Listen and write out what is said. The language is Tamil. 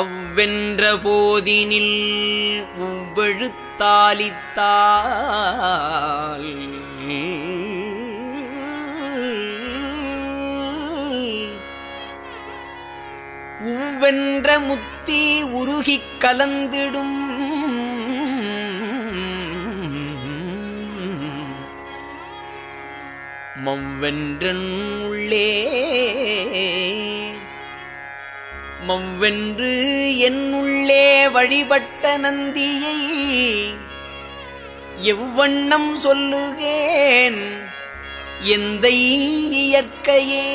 அவ்வென்ற போதினில் உவ்வெழுத்தாலித்தால் உவ்வென்ற முத்தி உருகிக் கலந்திடும். மவ்வென்றன் உள்ளே மவ்வென்று என்னுள்ளே வழிபட்ட நந்தியை எவ்வண்ணம் சொல்லுகேன்? எந்த இயற்கையே